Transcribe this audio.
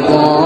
ولا الضالين